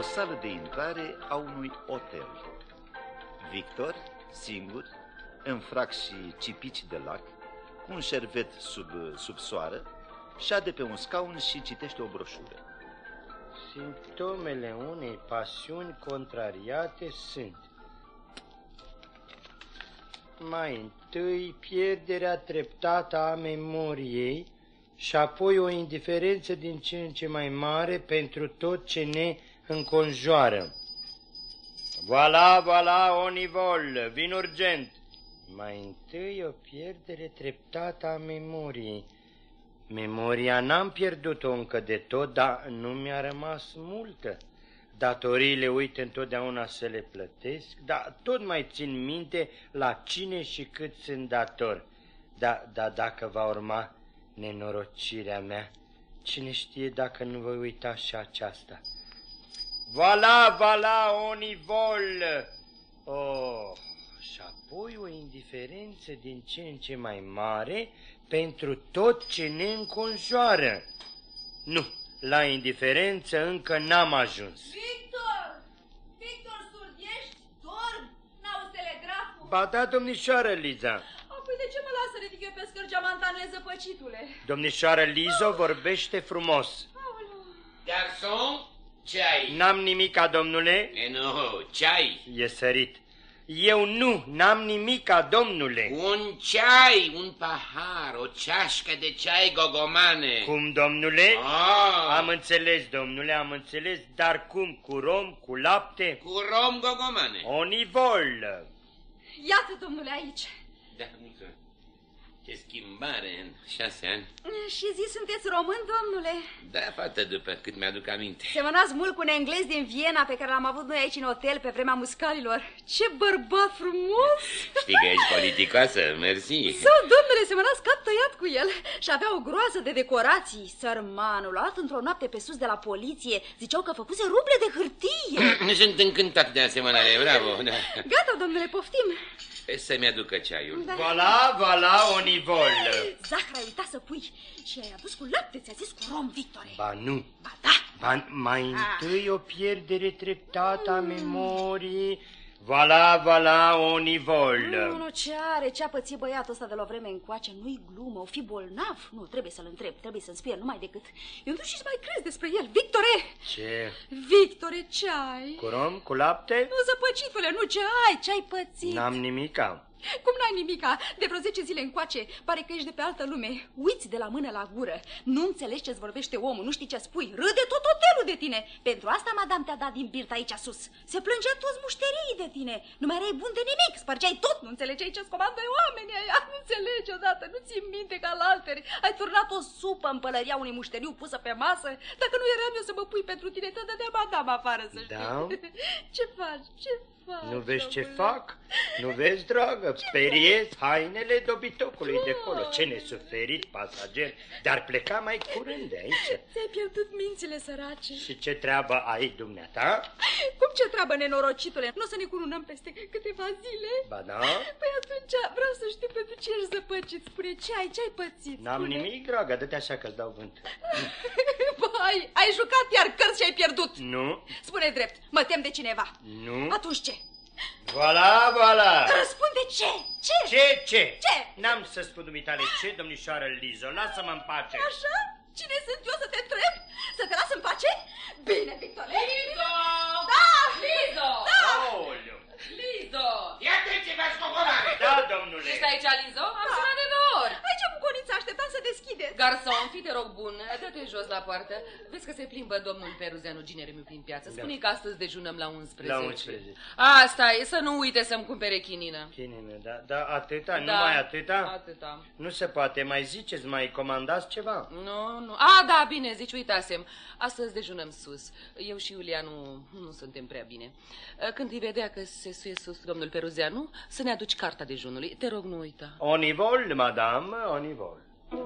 o sală de intrare a unui hotel. Victor, singur, în frac și cipici de lac, cu un șervet sub, sub soară, șade pe un scaun și citește o broșură. Simptomele unei pasiuni contrariate sunt mai întâi pierderea treptată a memoriei și apoi o indiferență din ce în ce mai mare pentru tot ce ne înconjoară. Voilà, voilà, Onivol, vin urgent. Mai întâi o pierdere treptată a memoriei. Memoria n-am pierdut-o încă de tot, dar nu mi-a rămas multă. Datoriile, uite, întotdeauna să le plătesc, dar tot mai țin minte la cine și cât sunt dator. Da, da, dacă va urma nenorocirea mea, cine știe dacă nu voi uita și aceasta. Vala, vala, onivol! Oh, și apoi o indiferență din ce în ce mai mare pentru tot ce ne înconjoară. Nu, la indiferență încă n-am ajuns. Victor! Victor, surd ești? Dorm? N-auzi telegraful? Ba da, domnișoară Liza. Apoi de ce mă lasă ridic eu pe scărgeamantanule zăpăcitule? Domnișoară Lizo vorbește frumos. Aoleu. Garson, ce ai? N-am nimica, domnule. E, nu, ce ai? E sărit. Eu nu, n-am nimica, domnule. Un ceai, un pahar, o ceașcă de ceai gogomane. Cum, domnule? Ah, Am înțeles, domnule, am înțeles, dar cum, cu rom, cu lapte? cu rom gogomane. Onivol. Iată, domnule, aici. Da, mulțumesc. Ce schimbare în șase ani. Și zi, sunteți român, domnule? Da, fată, după cât mi-aduc aminte. Semănați mult cu un englez din Viena pe care l-am avut noi aici în hotel pe vremea muscalilor. Ce bărbat frumos! Știi că ești politicoasă, mersi. Sau, domnule, semănați cap tăiat cu el și avea o groază de decorații. Sărmanul, a luat într-o noapte pe sus de la poliție. Ziceau că făcuse ruble de hârtie. Sunt încântat de asemănare, bravo. Da. Gata, domnule, poftim. Să-mi aducă ceaiul. Da. Voilà, voilà, onivol. Zahra, ai uitat să pui și ai adus cu lapte, ți-a zis cu rom, Victore. Ba nu, Ba da. ba, mai întâi o pierdere treptată a memoriei. Voilà, voilà, onivol. Nu, nu, ce are, ce a pățit băiatul ăsta de la o vreme încoace? Nu-i glumă, o fi bolnav? Nu, trebuie să-l întreb, trebuie să-mi spie numai decât. Eu nu știu ce mai crezi despre el. Victore! Ce? Victore, ce ai? Cu rom, cu lapte? Nu, zăpăcitule, nu, ce ai? Ce ai pățit? N-am nimica. Cum n-ai nimica? De vreo 10 zile încoace, pare că ești de pe altă lume. Uiți de la mână la gură. Nu înțelegi ce-ți vorbește omul, nu știi ce spui. Râde tot hotelul de tine. Pentru asta madame te-a dat din birt aici sus. Se plângea toți mușterii de tine. Nu mai erai bun de nimic, spărgeai tot, nu înțelegeai ce-ți comandă oamenii aia. Nu înțelegi odată, nu ți minte ca la alteri. Ai turnat o supă în pălăria unui mușteriu pusă pe masă. Dacă nu eram eu să mă pui pentru tine, te dădea madame afară, să știi. Da? Ce faci? Ce faci? Nu vezi ce domnule? fac? Nu vezi, dragă? Periez hainele dobitocului de acolo. Ce nesuferit pasager, dar pleca mai curând de aici. Ți-ai pierdut mințile sărace. Și ce treabă ai dumneata? Cum ce treabă, nenorocitule? Nu o să ne curunăm peste câteva zile? Ba da? Păi atunci vreau să știu pentru ce ești zăpăcit. Spune, ce ai, ce ai pățit? N-am Spune. nimic, dragă, dă-te așa că-ți dau vânt. Bai, ai jucat iar cărți și ai pierdut. Nu, Spune drept, mă tem de cineva. nu. Atunci ce? Voilà, voilà. Răspunde ce? Ce? Ce, ce? Ce? N-am să spun dumitale ce, domnișoară Lizo, lasă-mă în pace. Așa? Cine sunt eu să te întreb? Să te las în pace? Bine, Victorie. Lizo! Da! Lizo! Da! Aoleu. Lizo! Ia ce faci gogomane. Da, domnule. Ești aici, Lizo? Am sunat de două ori. Aici, buconița, așteptam să deschideți. Garson, fi te rog bun, dă-te jos la poartă. Vezi că se plimbă domnul Peruzeanu Gineremiu prin piață. Spune că astăzi dejunăm la 11. La 11. Asta e, să nu uite să-mi cumpere chinină. Chinine, da, da, atâta, Da. numai atâta? Atâta. Nu se poate, mai ziceți, mai comandați ceva? Nu, nu. A, da, bine, zici, uitasem. Astăzi dejunăm sus. Eu și Iulia nu, nu suntem prea bine. Când îi vedea că se suie sus domnul Peruzeanu, să ne aduci carta dejunului. Te rog, nu uita. Onivol, madame, onivol. Câinele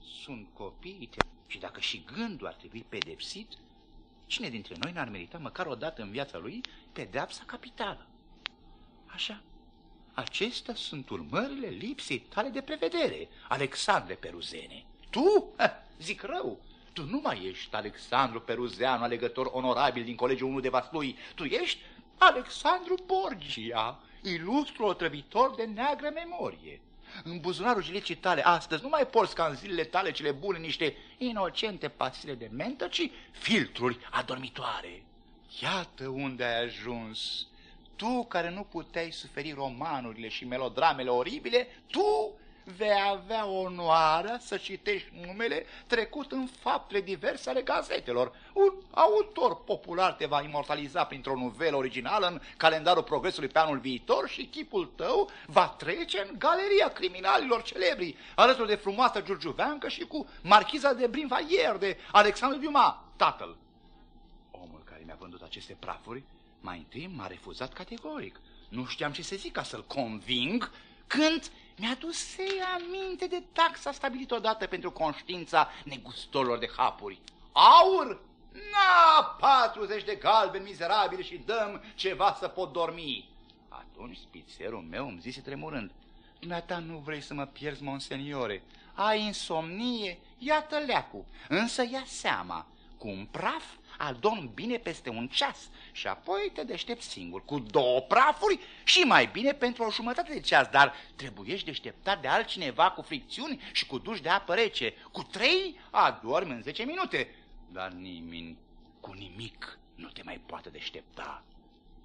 sunt copii și dacă și gândul ar trebui pedepsit, cine dintre noi n-ar merita măcar o dată în viața lui pedeapsa capitală? Așa. Acestea sunt urmările lipsei tale de prevedere, Alexandre Peruzene. Tu? Ha, zic rău, tu nu mai ești Alexandru Peruzeanu, alegător onorabil din Colegiul 1 de Vaslui. Tu ești Alexandru Borgia, ilustru otrăvitor de neagră memorie. În buzunarul jilecii tale astăzi nu mai porți ca în zilele tale cele bune niște inocente pasile de mentă, ci filtruri adormitoare. Iată unde ai ajuns. Tu care nu puteai suferi romanurile și melodramele oribile, tu vei avea onoarea să citești numele trecut în faptele diverse ale gazetelor. Un autor popular te va imortaliza printr-o novelă originală în calendarul progresului pe anul viitor și chipul tău va trece în galeria criminalilor celebri, alături de frumoasă Giurgiuveancă și cu marchiza de Brinvalier de Alexandru Dumas, tatăl. Omul care mi-a vândut aceste prafuri mai întâi m-a refuzat categoric. Nu știam ce să zic ca să-l conving când mi-a dus aminte de taxa stabilită odată pentru conștiința negustorilor de hapuri. Aur? Na, 40 de galbeni mizerabili și dăm ceva să pot dormi. Atunci spițerul meu îmi zise tremurând, Dumneata nu vrei să mă pierzi, monseniore. Ai insomnie? Iată leacu, însă ia seama, cu un praf adorm bine peste un ceas și apoi te deștepți singur cu două prafuri și mai bine pentru o jumătate de ceas, dar trebuiești deșteptat de altcineva cu fricțiuni și cu duș de apă rece. Cu trei adormi în zece minute, dar nimeni cu nimic nu te mai poate deștepta.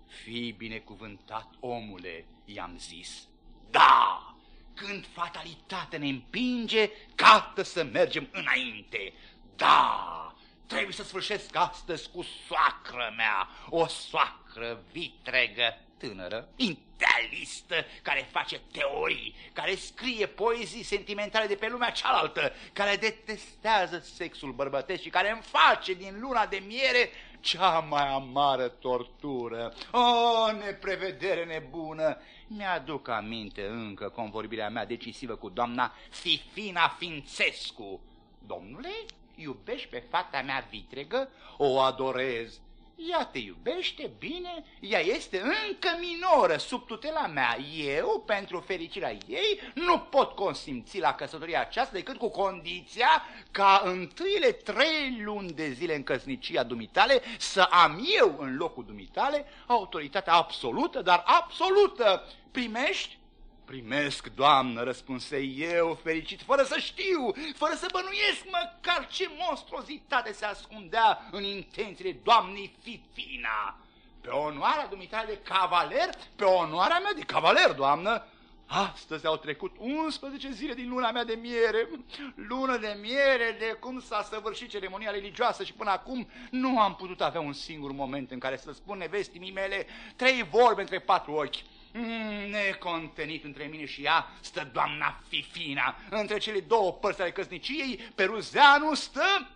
Fii binecuvântat, omule, i-am zis. Da! Când fatalitatea ne împinge, cată să mergem înainte. Da! Trebuie să sfârșesc astăzi cu soacră mea, o soacră vitregă, tânără, idealistă, care face teorii, care scrie poezii sentimentale de pe lumea cealaltă, care detestează sexul bărbătesc și care îmi face din luna de miere cea mai amară tortură. O, oh, neprevedere nebună! Mi-aduc aminte încă convorbirea mea decisivă cu doamna Fifina Fințescu. Domnule, iubești pe fata mea vitregă, o adorez. Ea te iubește bine, ea este încă minoră sub tutela mea. Eu, pentru fericirea ei, nu pot consimți la căsătoria aceasta decât cu condiția ca întâile trei luni de zile în căsnicia dumitale să am eu în locul dumitale autoritatea absolută, dar absolută. Primești? Primesc, doamnă, răspunse eu, fericit, fără să știu, fără să bănuiesc măcar ce monstruozitate se ascundea în intențiile doamnei Fifina. Pe onoarea dumitale de cavaler, pe onoarea mea de cavaler, doamnă, Astăzi au trecut 11 zile din luna mea de miere, lună de miere de cum s-a săvârșit ceremonia religioasă și până acum nu am putut avea un singur moment în care să spun nevestii mele trei vorbe între patru ochi. Mm, necontenit între mine și ea stă doamna Fifina. Între cele două părți ale căsniciei, Peruzeanu stă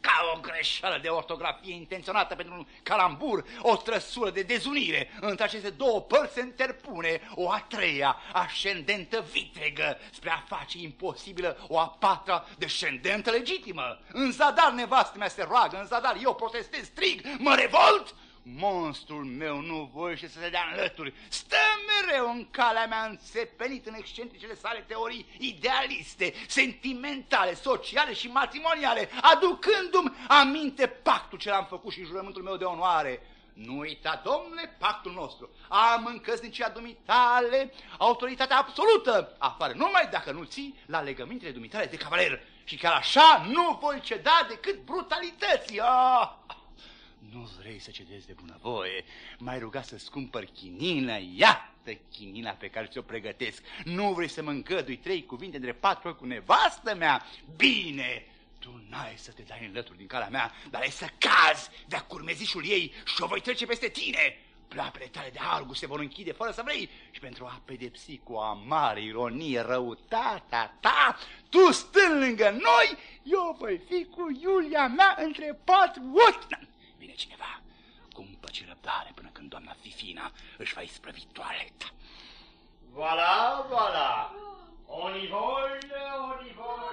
ca o greșeală de ortografie intenționată pentru un calambur, o trăsură de dezunire. Între aceste două părți se interpune o a treia, ascendentă vitregă, spre a face imposibilă o a patra, descendentă legitimă. În zadar nevastă mea se roagă, în zadar eu protestez, strig, mă revolt monstrul meu nu voiește să se dea înlături. Stă mereu în calea mea înțepenit în excentricele sale teorii idealiste, sentimentale, sociale și matrimoniale, aducându-mi aminte pactul ce l-am făcut și jurământul meu de onoare. Nu uita, domnule, pactul nostru. Am în căsnicia dumitale autoritatea absolută, afară numai dacă nu ții la legămintele dumitale de cavaler. Și chiar așa nu voi ceda decât brutalității. Ah! Nu vrei să cedezi de bunăvoie, mai ruga să-ți cumpăr chinină, iată chinina pe care ți-o pregătesc. Nu vrei să mă încădui trei cuvinte între patru ori cu nevastă mea? Bine, tu n-ai să te dai în lături din calea mea, dar ai să cazi de-a curmezișul ei și o voi trece peste tine. Pleapele tale de argus se vor închide fără să vrei și pentru a pedepsi cu o amară ironie răutatea ta, tu stând lângă noi, eu voi fi cu Iulia mea între patru ochi vine cineva. Cumpă ce răbdare până când doamna Fifina își va isprăvi toaleta. Voilà, voilà! Onivol, onivol!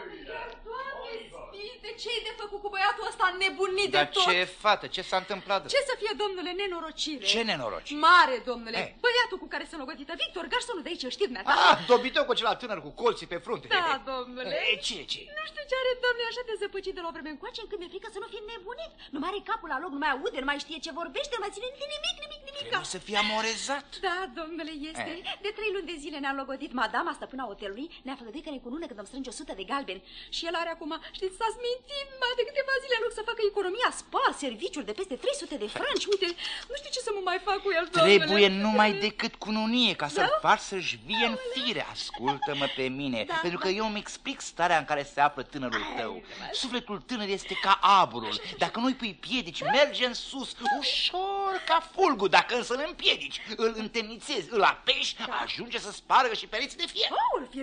Doamne, nebunit de Dar tot. ce fată, ce s-a întâmplat? Ce să fie, domnule, nenorocire? Ce nenoroci? Mare, domnule. Eh. Băiatul cu care s-a logodită, Victor, garsonul de aici, îl știți dumneata? Ah, dobitocul acela tânăr cu colții pe frunte. Da, domnule. E, ce, ce? Nu știu ce are, domnule, așa de zăpăcit de la o vreme încoace, încât mi-e frică să nu fie nebunit. Nu mai are capul la loc, nu mai aude, nu mai știe ce vorbește, nu mai ține nimic, nimic, nimic. Trebuie să fie amorezat. Da, domnule, este. Eh. De trei luni de zile ne-a logodit madama, stăpâna hotelului, ne-a făgăduit că ne cunună când îmi strânge 100 de galbeni. Și el are acum, știți, s-a smintit mai de câteva zile în loc să facă economia, spa, serviciul de peste 300 de franci. Uite, nu știu ce să mă mai fac cu el, domnule. Trebuie numai decât cununie ca să-l Da? faci să-și vie în fire. Ascultă-mă pe mine, Da, pentru că da. eu îmi explic starea în care se află tânărul tău. Sufletul tânăr este ca aburul. Dacă nu-i pui piedici, merge în sus, ușor ca fulgul. Dacă însă îl împiedici, îl întemnițezi, îl apeși, ajunge să spargă și pereți de fier.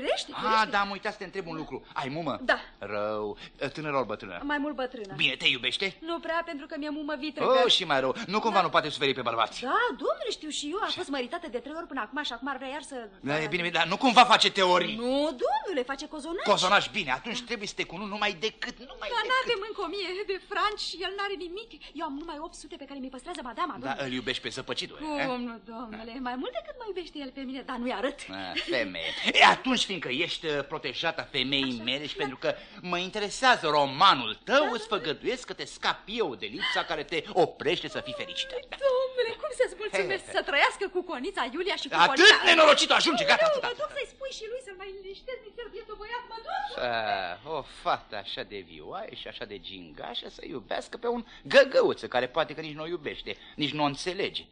Aur, firește, Ah, firește. da, am uitat să te întreb un lucru. Ai mumă? Da. Rău. Tânăr ori bătrână? Mai mult bătrână. Bine, te iubește? Nu prea, pentru că mi-e mumă vitră. Oh, și mai rău. Nu cumva nu poate suferi pe bărbați? Da, domnule, știu și eu, a fost măritată de trei ori până acum și acum ar vrea iar să... Da, e bine, bine, dar nu cumva face teorii. Nu, domnule, face cozonaci. Cozonaș, bine, atunci trebuie să te cunu numai decât, numai Dar decât. n-avem încă o mie de franci și el n-are nimic. Eu am numai 800 pe care mi păstrează madama, Da, domnule. îl iubești pe zăpăcitul, eh? Cum nu, domnule, mai mult decât mă iubește el pe mine, dar nu-i arăt. Ah, Femeie. E, atunci, fiindcă ești uh, protejata femeii mele și pentru că mă interesează romanul tău, îți făgăduiesc că te scap eu de lipsa care te oprește să fii fericită. Da. Domnule, cum să-ți mulțumesc He, he. să trăiască cu Conița Iulia și cu Atât Conița... nenorocit, ajunge, gata, Nu, atâta. mă duc să-i spui și lui să-l mai liniștesc, nițel, bietul băiat, mă duc. Ah, o fată așa de vioaie și așa de gingașă să iubească pe un găgăuță care poate că nici nu o iubește, nici nu o înțelege.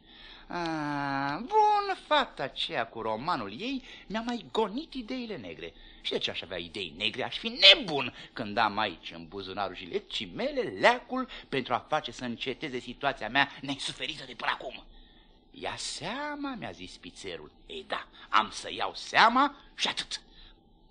Ah, bun, fata aceea cu romanul ei mi-a mai gonit ideile negre. Și de ce aș avea idei negre? Aș fi nebun când am aici în buzunarul jiletcii mele leacul pentru a face să înceteze situația mea nesuferită de până acum. Ia seama, mi-a zis pițerul. Ei da, am să iau seama și atât.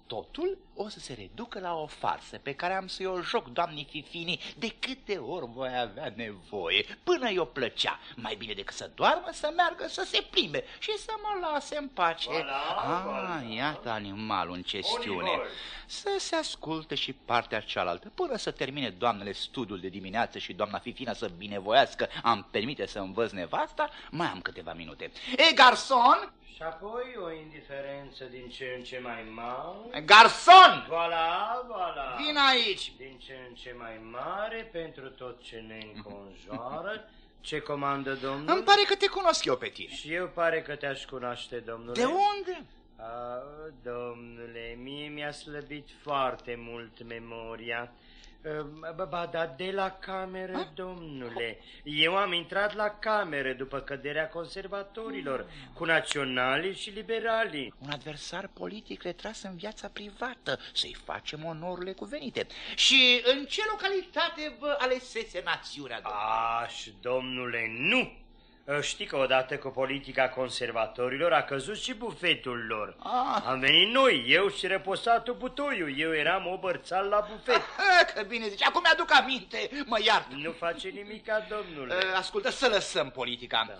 Totul o să se reducă la o farsă pe care am să-i o joc, doamnei Fifini, de câte ori voi avea nevoie, până i-o plăcea. Mai bine decât să doarmă, să meargă, să se plimbe și să mă lase în pace. Voilà, ah, voilà. iată animalul în chestiune. Onivor. Să se asculte și partea cealaltă, până să termine doamnele studiul de dimineață și doamna Fifina să binevoiască, am permite să învăț nevasta, mai am câteva minute. E, garson! Și apoi o indiferență din ce în ce mai mare. Garson! Voilà, voilà. Vin aici! Din ce în ce mai mare pentru tot ce ne înconjoară. Ce comandă domnul? Îmi pare că te cunosc eu pe tine. Și eu pare că te-aș cunoaște, domnule. De unde? A, domnule, mie mi-a slăbit foarte mult memoria. Ba, ba, da, de la cameră, domnule. Eu am intrat la cameră după căderea conservatorilor, cu naționalii și liberalii. Un adversar politic retras în viața privată, să-i facem onorurile cuvenite. Și în ce localitate vă alesese națiunea, domnule? Aș, domnule, nu! Știi că odată cu politica conservatorilor a căzut și bufetul lor. Ah. Am venit noi, eu și răposatul butoiu. Eu eram obărțal la bufet. Ah, că bine zici, acum mi-aduc aminte, mă iart. Nu face nimica, domnule. Uh, Ascultă, să lăsăm politica. Da.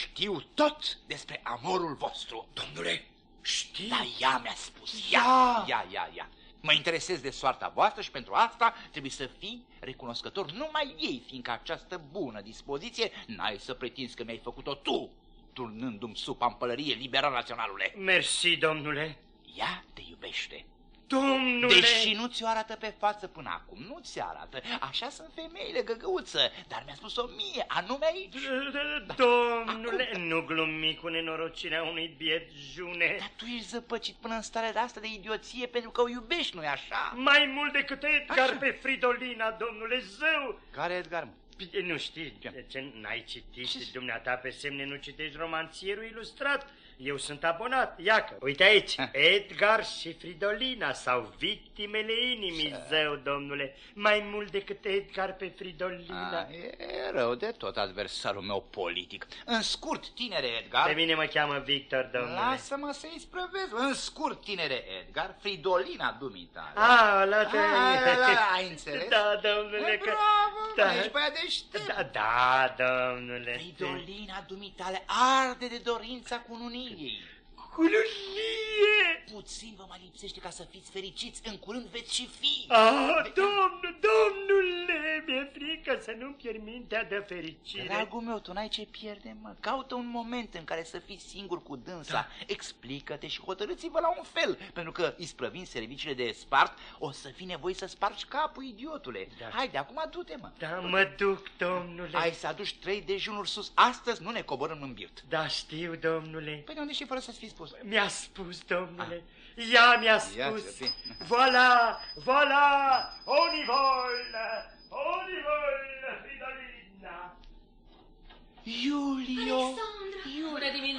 Știu tot despre amorul vostru. Domnule, știi? Da, ea mi-a spus. Ia, Ia! ia, ia, ia. Mă interesez de soarta voastră și pentru asta trebuie să fii recunoscător numai ei, fiindcă această bună dispoziție n-ai să pretinzi că mi-ai făcut-o tu, turnându-mi supa în pălărie liberal naționalule. Mersi, domnule. Ea te iubește. Domnule! Deși nu ți-o arată pe față până acum, nu ți arată. Așa sunt femeile, găgăuță, dar mi-a spus-o mie, anume aici. Domnule, nu glumi cu nenorocirea unui biet june. Dar tu ești zăpăcit până în starea de asta de idioție pentru că o iubești, nu-i așa? Mai mult decât Edgar Așa. pe Fridolina, domnule zău. Care Edgar? mă? Bine, Nu știi, Ce? de ce n-ai citit Ce? dumneata pe semne, nu citești romanțierul ilustrat? Eu sunt abonat, iacă, uite aici, Ha. Edgar și Fridolina sau victimele inimii, zău, domnule, mai mult decât Edgar pe Fridolina. A, e rău de tot adversarul meu politic. În scurt, tinere Edgar... Pe mine mă cheamă Victor, domnule. Lasă-mă să-i sprăvesc. În scurt, tinere Edgar, Fridolina dumitale. Ah, la te... Ah, da, da, ai înțeles? Da, domnule, E, că... bravo, da. ești băiat deștept. Da, da, domnule. Fridolina dumitale arde de dorința cununiei. Cununie! Puțin vă mai lipsește ca să fiți fericiți, în curând veți și fi. Ah, domnul, domnule, mi-e frică să nu-mi pierd mintea de fericire. Dragul meu, tu n-ai ce pierde, mă. Caută un moment în care să fii singur cu dânsa. Da. Explică-te și hotărâți-vă la un fel, pentru că isprăvind serviciile de spart, o să fii nevoie să spargi capul, idiotule. Da. Haide, acum du-te, mă. Da, mă duc, domnule. Ai să aduci trei dejunuri sus. Astăzi nu ne coborăm în birt. Da, știu, domnule. Păi de unde și fără să-ți fi spus? Mi-a spus, domnule. Ah. Ea mi-a spus. Voilà, voilà, on y vole, on y vole, Fridolina. Iulio!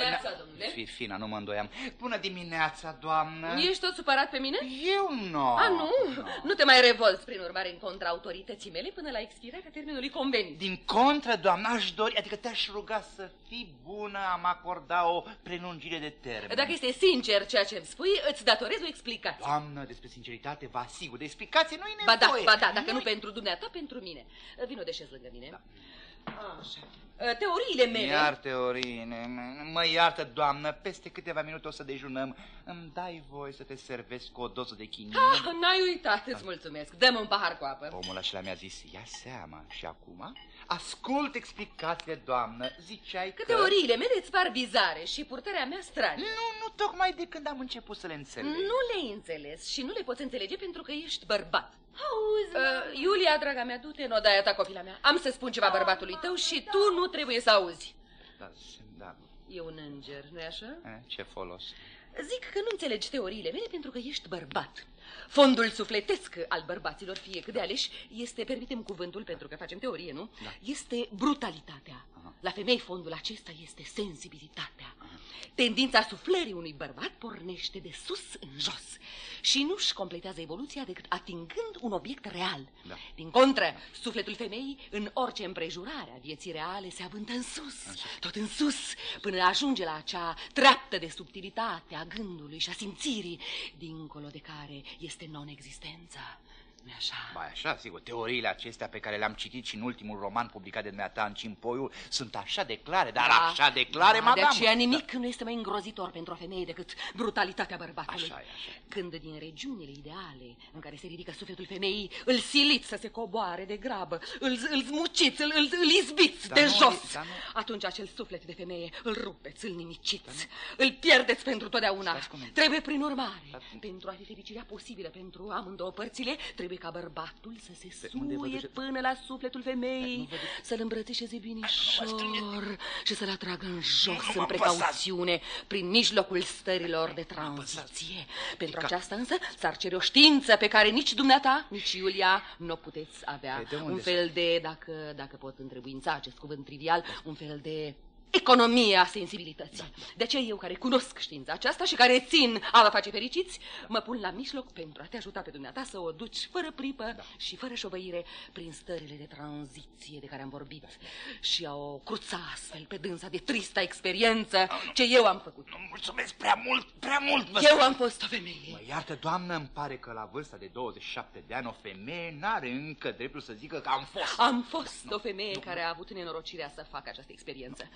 Alexandra! Bună dimineața, domnule! Fi, fina, nu mă îndoiam. Bună dimineața, doamnă! Ești tot supărat pe mine? Eu nu! A, nu? No. Nu te mai revolți, prin urmare, în contra autorității mele până la expirarea termenului convenit. Din contră, doamnă, aș dori, adică te-aș ruga să fii bună, am acorda o prelungire de termen. Dacă este sincer ceea ce îmi spui, îți datorez o explicație. Doamnă, despre sinceritate vă asigur, de explicație nu-i nevoie. Ba da, ba da, dacă nu, nu pentru dumneata, pentru mine. Vino de șez lângă mine. Da. Așa. Ă, teoriile mele... Iar teoriile Mă iartă, doamnă, peste câteva minute o să dejunăm. Îmi dai voie să te servesc cu o doză de chinie? Ah, n-ai uitat, îți mulțumesc. Dăm un pahar cu apă. Omul ăla mi-a zis, ia seama. Și acum Ascult explicațiile, doamnă. Ziceai că... Că teoriile mele îți par bizare și purtarea mea stranie. Nu, nu tocmai de când am început să le înțeleg. Nu le-ai înțeles și nu le poți înțelege pentru că ești bărbat. Auzi, uh, Iulia, draga mea, du-te în odaia ta, copila mea. Am să spun ceva bărbatului tău și da. tu nu trebuie să auzi. Da, da. E un înger, nu-i așa? E, eh, ce folos? Zic că nu înțelegi teoriile mele pentru că ești bărbat. Fondul sufletesc al bărbaților, fie cât de aleși, este, permitem cuvântul pentru că facem teorie, nu? Da. Este brutalitatea. Aha. La femei fondul acesta este sensibilitatea. Aha. Tendința suflării unui bărbat pornește de sus în jos și nu-și completează evoluția decât atingând un obiect real. Da. Din contră, sufletul femeii în orice împrejurare a vieții reale se avântă în sus, Așa. tot în sus, până ajunge la acea treaptă de subtilitate a gândului și a simțirii, dincolo de care este non-existența nu așa? Ba, așa, sigur, teoriile acestea pe care le-am citit și în ultimul roman publicat de dumneata în Cimpoiul sunt așa de clare, dar da. așa de clare, da, madame. De aceea nimic da. nu este mai îngrozitor pentru o femeie decât brutalitatea bărbatului. Așa e, așa. Când din regiunile ideale în care se ridică sufletul femeii, îl siliți să se coboare de grabă, îl, îl zmuciți, îl, îl, îl izbiți de nu, jos, nu. atunci acel suflet de femeie îl rupeți, îl nimiciți, îl pierdeți pentru totdeauna. Trebuie, prin urmare, da. pentru a fi fericirea posibilă pentru amândouă părțile, trebuie ca bărbatul să se suie până la sufletul femeii, să-l îmbrățișeze binișor și să-l atragă în jos, în precauțiune, prin mijlocul stărilor de tranziție. Pentru aceasta însă s-ar cere o știință pe care nici dumneata, nici Iulia nu o puteți avea. Un fel de, dacă, dacă pot întrebuința acest cuvânt trivial, un fel de economia sensibilității. Da. De aceea eu care cunosc știința aceasta și care țin a vă face fericiți, da. mă pun la mijloc pentru a te ajuta pe dumneata să o duci fără pripă da. și fără șovăire prin stările de tranziție de care am vorbit și a o cruța astfel pe dânsa de trista experiență ce eu am făcut. Nu mulțumesc prea mult, prea mult. Eu am fost o femeie. Mă iartă, doamnă, îmi pare că la vârsta de 27 de ani o femeie n-are încă dreptul să zică că am fost. Am fost nu, o femeie nu, care a avut nenorocirea să facă această experiență.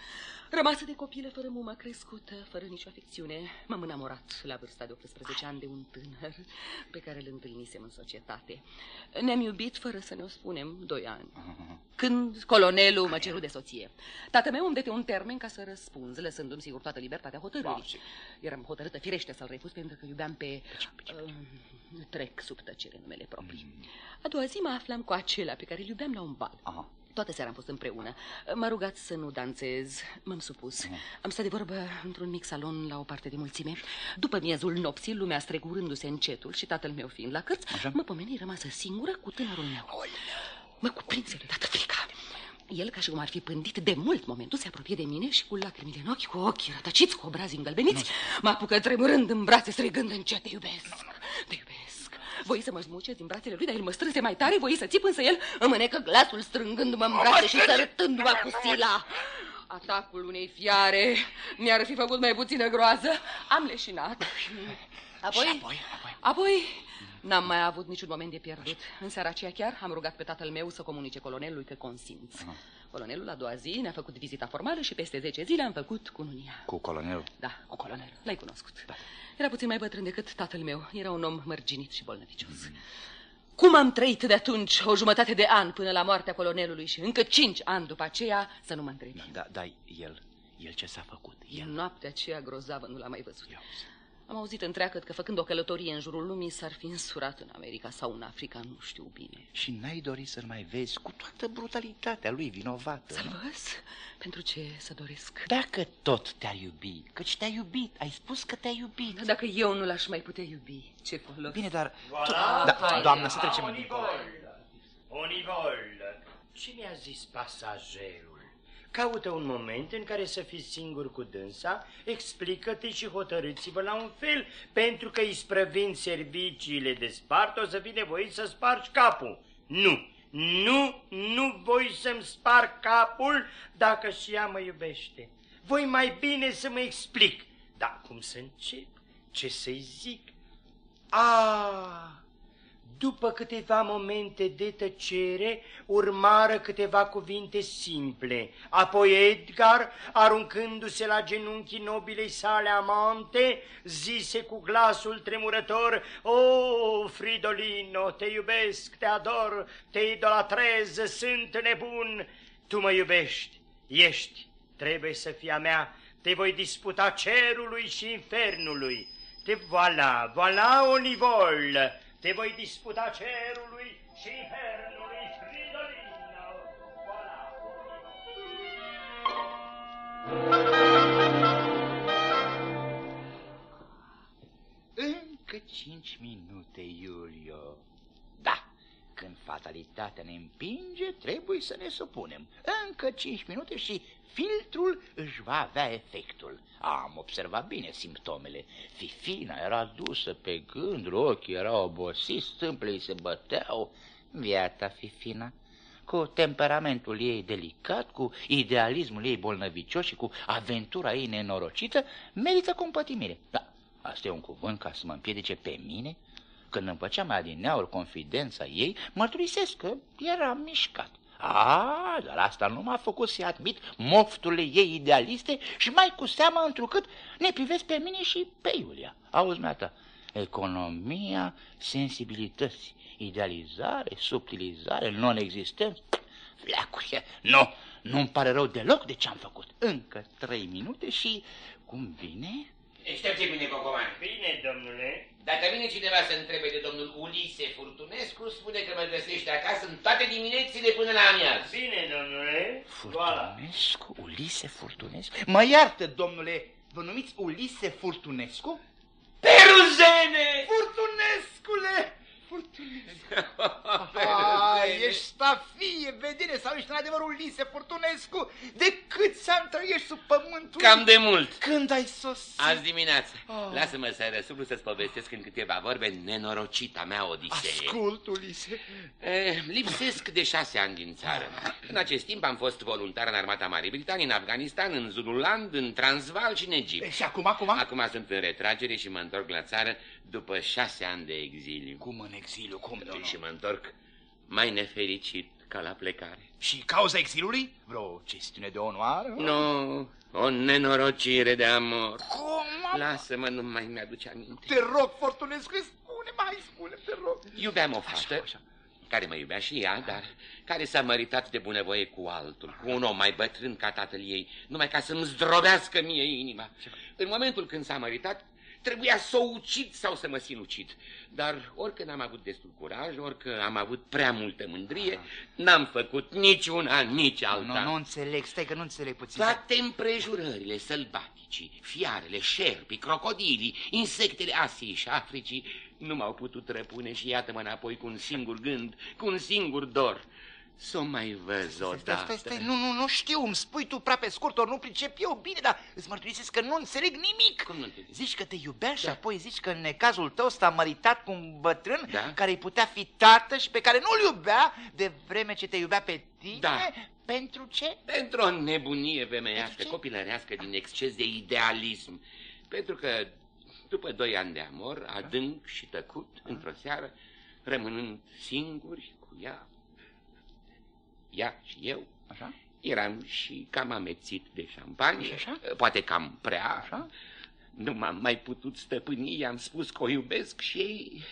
Rămasă de copilă fără mumă crescută, fără nicio afecțiune, m-am enamorat la vârsta de 18 ani de un tânăr pe care îl întâlnisem în societate. Ne-am iubit fără să ne o spunem doi ani. Când colonelul mă ceru de soție. Tatăl meu îmi dete un termen ca să răspunzi, lăsându-mi sigur toată libertatea hotărârii. Eram hotărâtă firește să-l refuz pentru că iubeam pe... Uh, trec sub tăcere numele proprii. Mm. A doua zi mă aflam cu acela pe care îl iubeam la un bal. Aha. Toată seara am fost împreună. M-a rugat să nu dansez. M-am supus. Am stat de vorbă într-un mic salon la o parte de mulțime. După miezul nopții, lumea stregurându-se încetul și tatăl meu fiind la cărți, Așa? mă pomeni rămasă singură cu tânărul meu. Mă cuprinse deodată frica. El, ca și cum ar fi pândit de mult momentul, se apropie de mine și cu lacrimile în ochi, cu ochii rătăciți, cu obrazii îngălbeniți, mă apucă tremurând în brațe, strigând încet, te iubesc, te iubesc. Voi să mă zmuceți din brațele lui, dar el mă strânse mai tare, voi să țip, însă el îmi mânecă glasul strângându-mă în brațe și sărătându-mă cu sila. Atacul unei fiare mi-ar fi făcut mai puțină groază. Am leșinat. Apoi, apoi, apoi, apoi n-am mai avut niciun moment de pierdut. În seara aceea chiar am rugat pe tatăl meu să comunice colonelului că consimț. Colonelul a doua zi ne-a făcut vizita formală și peste 10 zile am făcut cununia. Cu colonelul? Da, cu colonelul. L-ai cunoscut. Da. Era puțin mai bătrân decât tatăl meu. Era un om mărginit și bolnăvicios. Mm. cum am trăit de atunci o jumătate de an până la moartea colonelului și încă cinci ani după aceea să nu mă întrebi. Da, da, da, el, el ce s-a făcut? El noaptea aceea grozavă nu l-a mai văzut. Ia uzi. Am auzit întreagăt că făcând o călătorie în jurul lumii s-ar fi însurat în America sau în Africa, nu știu bine. Și n-ai dorit să-l mai vezi cu toată brutalitatea lui vinovată, Să nu? văz? Pentru ce să doresc? Dacă tot te-a iubit, căci te-a iubit, ai spus că te-a iubit. Dacă eu nu l-aș mai putea iubi, ce folos? Bine, dar... Voilà, da, haide. doamnă, să trecem în Onivol! Onivol! Ce mi-a zis pasagerul? Caută un moment în care să fiți singur cu dânsa, explică-te și hotărâți-vă la un fel, pentru că isprăvind serviciile de spart, o să fii nevoit să spargi capul. Nu, nu, nu voi să-mi sparg capul dacă și ea mă iubește. Voi mai bine să mă explic. Dar cum să încep? Ce să-i zic? Ah, după câteva momente de tăcere, urmară câteva cuvinte simple. Apoi Edgar, aruncându-se la genunchii nobilei sale amante, zise cu glasul tremurător, O, Fridolino, te iubesc, te ador, te idolatrez, sunt nebun. Tu mă iubești, ești, trebuie să fii a mea, te voi disputa cerului și infernului. Te voilà, voilà, Onivol, te voi disputa cerului și infernului, Fridolino. Voilà. Încă cinci minute, Iulio. Da, când fatalitatea ne împinge, trebuie să ne supunem. Încă cinci minute și filtrul își va avea efectul. Am observat bine simptomele. Fifina era dusă pe gânduri, ochii erau obosiți, stâmplele îi se băteau. Viața Fifina, cu temperamentul ei delicat, cu idealismul ei bolnăvicios și cu aventura ei nenorocită, merită compătimire. Da, asta e un cuvânt ca să mă împiedice pe mine? Când îmi făceam adineauri confidența ei, mărturisesc că era mișcat. A, dar asta nu m-a făcut să admit mofturile ei idealiste și mai cu seamă întrucât ne privesc pe mine și pe Iulia. Auzi, mea economia sensibilității, idealizare, subtilizare, non-existență. Fleacuri, nu, nu-mi pare rău deloc de ce am făcut. Încă trei minute și, cum vine, Aștepte bine, Cocoman. Bine, domnule. Dacă vine cineva să întrebe de domnul Ulise Furtunescu, spune că mă găsește acasă în toate diminețile până la amiază. Bine, domnule. Voilà. Furtunescu, Ulise Furtunescu? Mă iartă, domnule, vă numiți Ulise Furtunescu? Peruzene! Furtunescule! Furtunescu! Ah, ești stafie, vedere, sau ești în adevăr Ulise Furtunescu? De câți ani trăiești sub pământul? Cam de mult. Când ai sosit? Azi dimineață. Ah. Lasă-mă să răsuflu să-ți povestesc în câteva vorbe nenorocita mea odisee. Ascult, Ulise. Eh, lipsesc de șase ani din țară. În acest timp am fost voluntar în armata Marii Britanii, în Afganistan, în Zululand, în Transvaal și în Egipt. E, Și acum, acum? Acum sunt în retragere și mă întorc la țară după șase ani de exiliu. Cum în exiliu, cum, nu, Și mă întorc mai nefericit ca la plecare. Și cauza exilului? Vreo chestiune de onoare? Nu, o nenorocire de amor. Cum? Lasă-mă, nu mai mi-aduce aminte. Te rog, Fortunescu, spune mai spune te rog. Iubeam o fată așa. care mă iubea și ea, dar care s-a măritat de bunăvoie cu altul, cu un om mai bătrân ca tatăl ei, numai ca să-mi zdrobească mie inima. În momentul când s-a măritat, trebuia să o ucid sau să mă sinucid. Dar orică n-am avut destul curaj, orică am avut prea multă mândrie, n-am făcut nici una, nici alta. Nu, nu înțeleg, stai că nu înțeleg puțin. Toate împrejurările sălbaticii, fiarele, șerpii, crocodilii, insectele Asiei și Africii nu m-au putut răpune și iată-mă înapoi cu un singur gând, cu un singur dor. Să o mai văz Stai, odată. stai, stai, nu, nu, nu știu, îmi spui tu prea pe scurt, ori nu pricep eu bine, dar îți mărturisesc că nu înțeleg nimic. Cum nu înțelegi? Zici că te iubea și Da. apoi zici că în necazul tău s-a măritat cu un bătrân Da. care îi putea fi tată și pe care nu-l iubea de vreme ce te iubea pe tine. Da. Pentru ce? Pentru o nebunie femeiască, Pentru ce? copilărească din exces de idealism. Pentru că după doi ani de amor, adânc și tăcut, într-o seară, rămânând singuri cu ea, ea și eu, Așa? Eram și cam amețit de șampanie, Și așa? poate cam prea. Așa? Nu m-am mai putut stăpâni, i-am spus că o iubesc și ei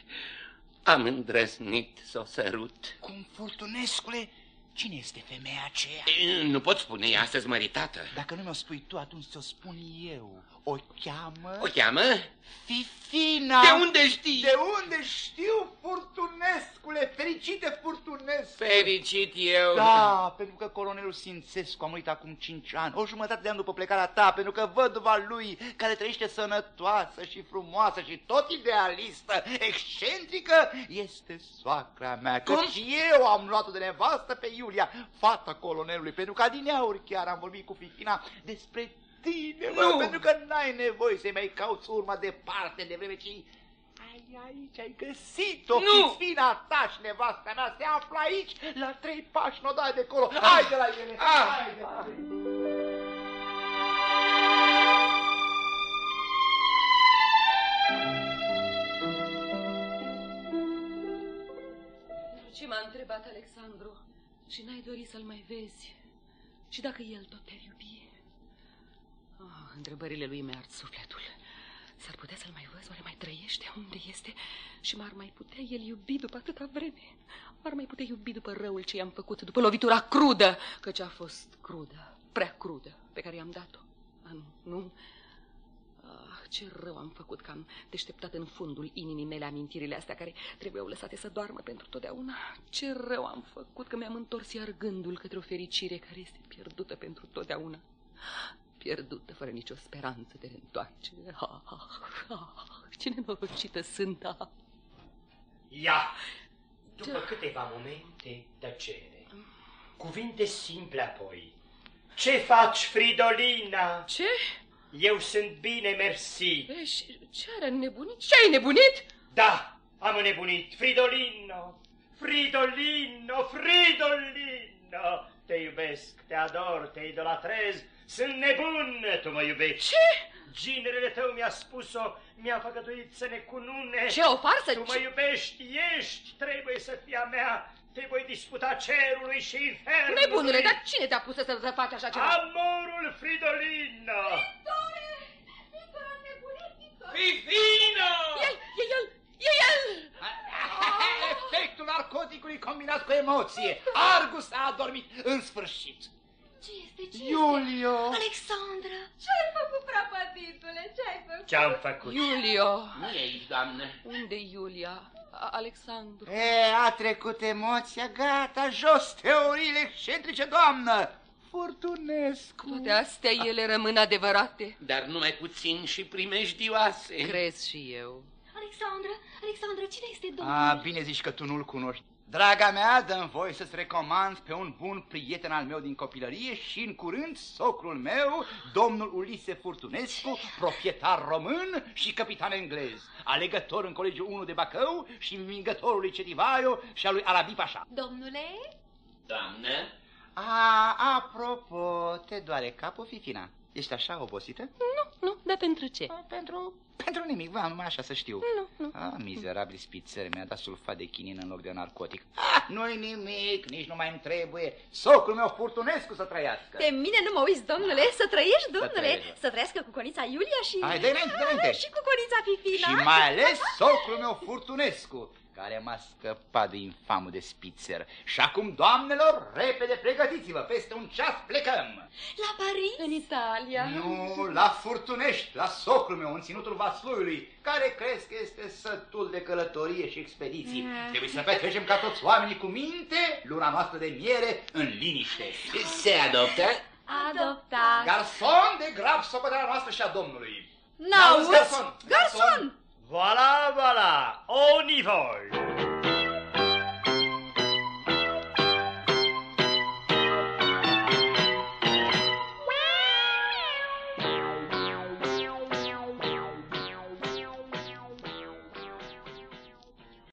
am îndrăznit să o sărut. Cum, Furtunescule, cine este femeia aceea? E, Nu pot spune, e astăzi măritată. Dacă nu mi-o spui tu, atunci ți-o spun eu. O cheamă O cheamă? Fifina. De unde știi? De unde știu, Furtunescule, fericite Furtunescu. Fericit eu. Da, pentru că colonelul Sințescu a murit acum cinci ani, o jumătate de an după plecarea ta, pentru că văduva lui, care trăiește sănătoasă și frumoasă și tot idealistă, excentrică, este soacra mea, Cum? căci eu am luat-o de nevastă pe Iulia, fata colonelului, pentru că adineauri chiar am vorbit cu Fifina despre tine, mă, Nu. pentru că n-ai nevoie să-i mai cauți urma departe, de vreme ce ai aici, ai găsit-o, Nu. Fifina ta și nevasta mea se află aici, la trei pași, nu dai de acolo. Haide la ele, Ah. haide la ele. Ce m-a întrebat Alexandru? Și n-ai dori să-l mai vezi? Și dacă el tot te iubi? Oh, întrebările lui mi-ard sufletul. S-ar putea să-l mai văz? Oare mai trăiește? Unde este? Și m-ar mai putea el iubi după atâta vreme? M-ar mai putea iubi după răul ce i-am făcut, după lovitura crudă, căci a fost crudă, prea crudă, pe care i-am dat-o. Ah, nu, nu. Ah, ce rău am făcut că am deșteptat în fundul inimii mele amintirile astea care trebuiau lăsate să doarmă pentru totdeauna. Ce rău am făcut că mi-am întors iar gândul către o fericire care este pierdută pentru totdeauna. Pierdută fără nicio speranță de reîntoarcere. Ah, ah, ah, ce nenorocită sunt. Ah. Ia! După Ce? câteva momente, tăcere. Cuvinte simple apoi. Ce faci, Fridolina? Ce? Eu sunt bine, mersi. E, și ce are nebunit? Ce ai nebunit? Da, am înnebunit. Fridolino, Fridolino, Fridolino. Te iubesc, te ador, te idolatrez. Sunt nebun, tu mă iubești. Ce? Ginerele tău mi-a spus-o, mi-a făgăduit să ne cunune. Ce, o farsă? Tu mă Ce- iubești, ești, trebuie să fii a mea. Te voi disputa cerului și infernului. Nebunule, dar cine te-a pus să, să faci așa ceva? Amorul Fridolino. Fifino! El, e el, e el! Efectul narcoticului combinat cu emoție. Argus a adormit în sfârșit. Ce este? Ce Iulio! este? Alexandra! Ce-ai făcut, prapătitule? Ce-ai făcut? Ce-am făcut? Iulio! Nu e aici, doamnă. unde Iulia? A- Alexandru. E, a trecut emoția, gata, jos teoriile excentrice, doamnă! Furtunescu! Toate astea ele rămân adevărate. Dar numai puțin și primejdioase. Crezi și eu. Alexandra, Alexandra, cine este domnul? A, bine zici că tu nu-l cunoști. Draga mea, dă voie să-ți recomand pe un bun prieten al meu din copilărie și în curând socrul meu, domnul Ulise Furtunescu, proprietar român și capitan englez, alegător în Colegiul 1 de Bacău și învingătorul lui Cetivaio și al lui Arabi Pașa. Domnule? Doamnă? A, apropo, te doare capul, Fifina? Ești așa obosită? Nu, nu, dar pentru ce? A, Pentru, pentru nimic, vreau numai așa să știu. Nu, nu. Ah, mizerabil spițări, mi-a dat sulfat de chinin în loc de narcotic. Ah, nu-i nimic, nici nu mai îmi trebuie. Socrul meu Furtunescu să trăiască. Pe mine nu mă uiți, domnule, să trăiești, domnule, trăiesc. să trăiască cu conița Iulia și... Hai, dă-i înainte, dă-i înainte. Ah, Și cu conița Fifina. Și mai ales socrul meu Furtunescu, care m-a scăpat de infamul de spițer. Și acum, doamnelor, repede pregătiți-vă, peste un ceas plecăm. La Paris? În Italia. Nu, la Furtunești, la socrul meu, în ținutul Vasluiului, care crezi că este sătul de călătorie și expediții. Trebuie să petrecem ca toți oamenii cu minte luna noastră de miere în liniște. Se adoptă? Adoptat. Garson de grab socoteala noastră și a Domnului. N-auzi? garson! Garson! Voilà, voilà, on y vole.